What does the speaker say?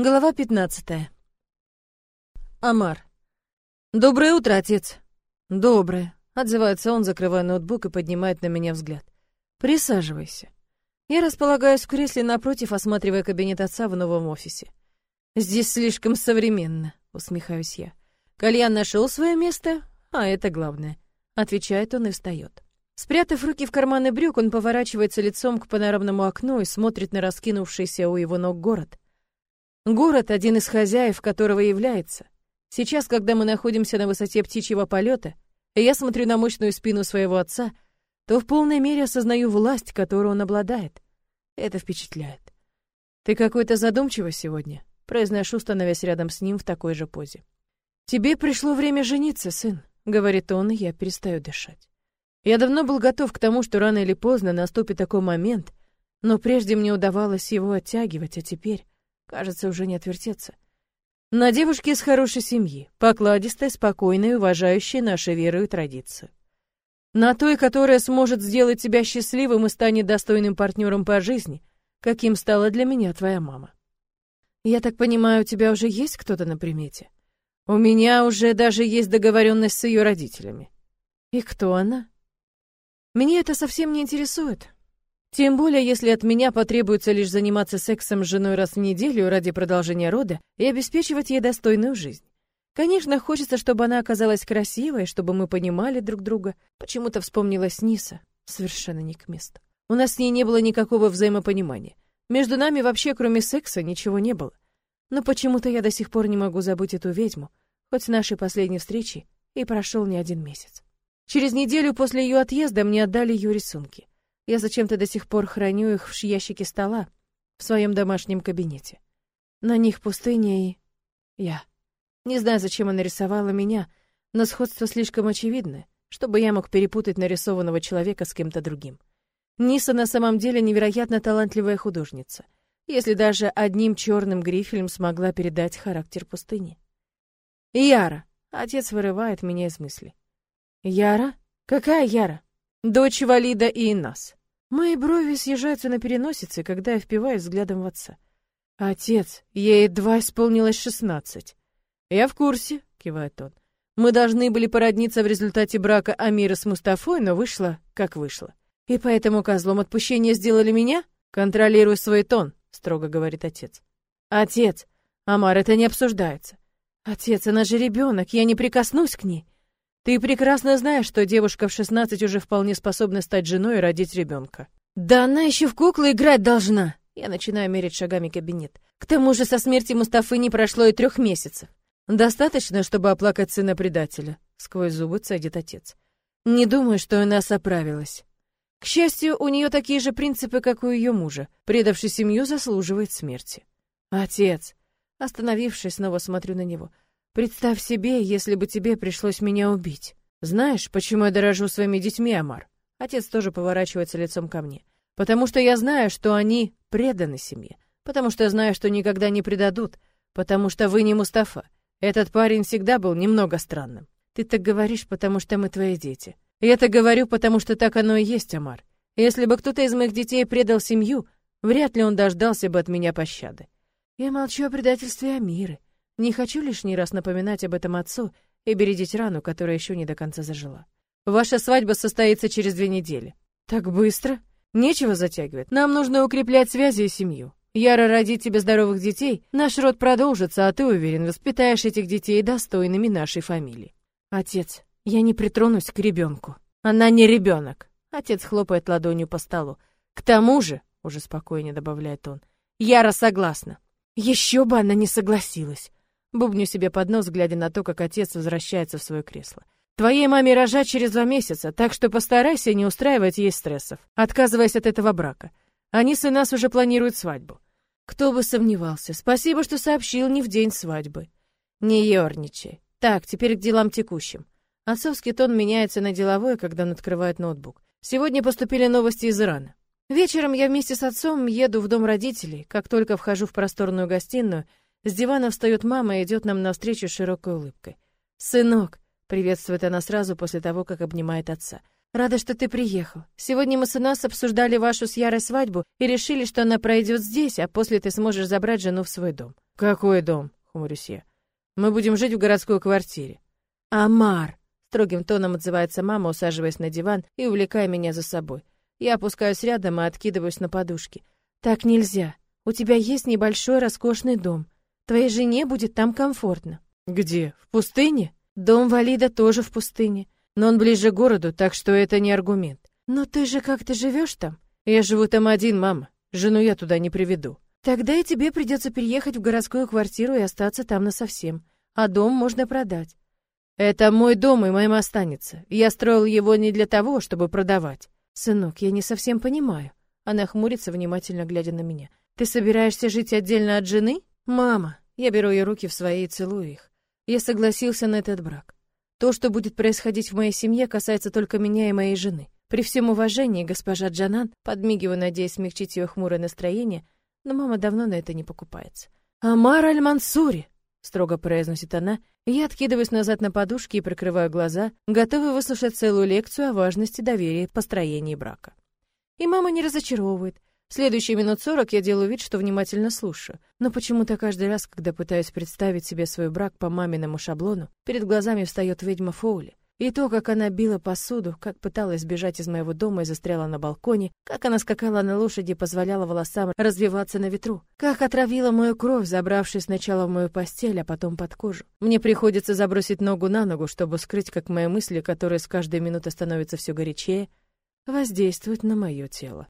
Глава 15. Амар. Доброе утро, отец. Доброе, отзывается он, закрывая ноутбук и поднимает на меня взгляд. Присаживайся. Я располагаюсь в кресле напротив, осматривая кабинет отца в новом офисе. Здесь слишком современно, усмехаюсь я. Кальян нашел свое место, а это главное, отвечает он и встает. Спрятав руки в карманы брюк, он поворачивается лицом к панорамному окну и смотрит на раскинувшийся у его ног город. Город, один из хозяев которого является. Сейчас, когда мы находимся на высоте птичьего полета, и я смотрю на мощную спину своего отца, то в полной мере осознаю власть, которую он обладает. Это впечатляет. «Ты какой-то задумчивый сегодня», — произношу, становясь рядом с ним в такой же позе. «Тебе пришло время жениться, сын», — говорит он, и я перестаю дышать. Я давно был готов к тому, что рано или поздно наступит такой момент, но прежде мне удавалось его оттягивать, а теперь... Кажется, уже не отвертеться. На девушке из хорошей семьи, покладистой, спокойной, уважающей нашу веру и традицию. На той, которая сможет сделать тебя счастливым и станет достойным партнером по жизни, каким стала для меня твоя мама. Я так понимаю, у тебя уже есть кто-то на примете? У меня уже даже есть договоренность с ее родителями. И кто она? Меня это совсем не интересует. Тем более, если от меня потребуется лишь заниматься сексом с женой раз в неделю ради продолжения рода и обеспечивать ей достойную жизнь. Конечно, хочется, чтобы она оказалась красивой, чтобы мы понимали друг друга. Почему-то вспомнилась Ниса. Совершенно не к месту. У нас с ней не было никакого взаимопонимания. Между нами вообще, кроме секса, ничего не было. Но почему-то я до сих пор не могу забыть эту ведьму, хоть с нашей последней встречи и прошел не один месяц. Через неделю после ее отъезда мне отдали ее рисунки. Я зачем-то до сих пор храню их в ящике стола в своем домашнем кабинете. На них пустыня и... я. Не знаю, зачем она рисовала меня, но сходство слишком очевидное, чтобы я мог перепутать нарисованного человека с кем-то другим. Ниса на самом деле невероятно талантливая художница, если даже одним черным грифелем смогла передать характер пустыни. Яра. Отец вырывает меня из мысли. Яра? Какая Яра? Дочь Валида и Инас. Мои брови съезжаются на переносице, когда я впиваюсь взглядом в отца. «Отец, ей едва исполнилось шестнадцать». «Я в курсе», — кивает он. «Мы должны были породниться в результате брака Амира с Мустафой, но вышло, как вышло. И поэтому козлом отпущения сделали меня? Контролируй свой тон», — строго говорит отец. «Отец, Амар, это не обсуждается. Отец, она же ребенок, я не прикоснусь к ней. Ты прекрасно знаешь, что девушка в 16 уже вполне способна стать женой и родить ребенка. Да она еще в куклы играть должна. Я начинаю мерить шагами кабинет. К тому же со смерти Мустафы не прошло и трех месяцев. Достаточно, чтобы оплакать сына предателя. Сквозь зубы цедит отец. Не думаю, что она оправилась. К счастью, у нее такие же принципы, как у ее мужа. Предавший семью заслуживает смерти. Отец. Остановившись, снова смотрю на него. Представь себе, если бы тебе пришлось меня убить. Знаешь, почему я дорожу своими детьми, Амар? Отец тоже поворачивается лицом ко мне. Потому что я знаю, что они преданы семье. Потому что я знаю, что никогда не предадут. Потому что вы не Мустафа. Этот парень всегда был немного странным. Ты так говоришь, потому что мы твои дети. Я так говорю, потому что так оно и есть, Амар. Если бы кто-то из моих детей предал семью, вряд ли он дождался бы от меня пощады. Я молчу о предательстве Амиры. Не хочу лишний раз напоминать об этом отцу и бередить рану, которая еще не до конца зажила. Ваша свадьба состоится через две недели. Так быстро? Нечего затягивать. Нам нужно укреплять связи и семью. Яра родит тебе здоровых детей, наш род продолжится, а ты, уверен, воспитаешь этих детей достойными нашей фамилии. Отец, я не притронусь к ребенку. Она не ребенок. Отец хлопает ладонью по столу. К тому же, уже спокойнее добавляет он, Яра согласна. Еще бы она не согласилась. Бубню себе под нос, глядя на то, как отец возвращается в свое кресло. Твоей маме рожать через два месяца, так что постарайся не устраивать ей стрессов, отказываясь от этого брака. Они с нас уже планируют свадьбу. Кто бы сомневался. Спасибо, что сообщил не в день свадьбы. Не ерничай. Так, теперь к делам текущим. Отцовский тон меняется на деловой, когда он открывает ноутбук. Сегодня поступили новости из Ирана. Вечером я вместе с отцом еду в дом родителей. Как только вхожу в просторную гостиную, с дивана встает мама и идет нам навстречу с широкой улыбкой. «Сынок!» — приветствует она сразу после того, как обнимает отца. Рада, что ты приехал. Сегодня мы с нас обсуждали вашу с Ярой свадьбу и решили, что она пройдет здесь, а после ты сможешь забрать жену в свой дом». «Какой дом?» — хмурюсь я. «Мы будем жить в городской квартире». «Амар!» — строгим тоном отзывается мама, усаживаясь на диван и увлекая меня за собой. Я опускаюсь рядом и откидываюсь на подушки. «Так нельзя. У тебя есть небольшой роскошный дом. Твоей жене будет там комфортно». «Где? В пустыне?» «Дом Валида тоже в пустыне. Но он ближе к городу, так что это не аргумент». «Но ты же как-то живешь там?» «Я живу там один, мама. Жену я туда не приведу». «Тогда и тебе придется переехать в городскую квартиру и остаться там насовсем. А дом можно продать». «Это мой дом и моим останется. Я строил его не для того, чтобы продавать». «Сынок, я не совсем понимаю». Она хмурится, внимательно глядя на меня. «Ты собираешься жить отдельно от жены?» «Мама». Я беру ее руки в свои и целую их. Я согласился на этот брак. То, что будет происходить в моей семье, касается только меня и моей жены. При всем уважении, госпожа Джанан, подмигиваю, надеясь смягчить ее хмурое настроение, но мама давно на это не покупается. «Амар Аль-Мансури!» — строго произносит она, и я откидываюсь назад на подушке и прикрываю глаза, готовый выслушать целую лекцию о важности доверия построении брака. И мама не разочаровывает. Следующие минут сорок я делаю вид, что внимательно слушаю. Но почему-то каждый раз, когда пытаюсь представить себе свой брак по маминому шаблону, перед глазами встает ведьма Фоули. И то, как она била посуду, как пыталась сбежать из моего дома и застряла на балконе, как она скакала на лошади и позволяла волосам развиваться на ветру, как отравила мою кровь, забравшись сначала в мою постель, а потом под кожу. Мне приходится забросить ногу на ногу, чтобы скрыть, как мои мысли, которые с каждой минутой становятся все горячее, воздействуют на мое тело.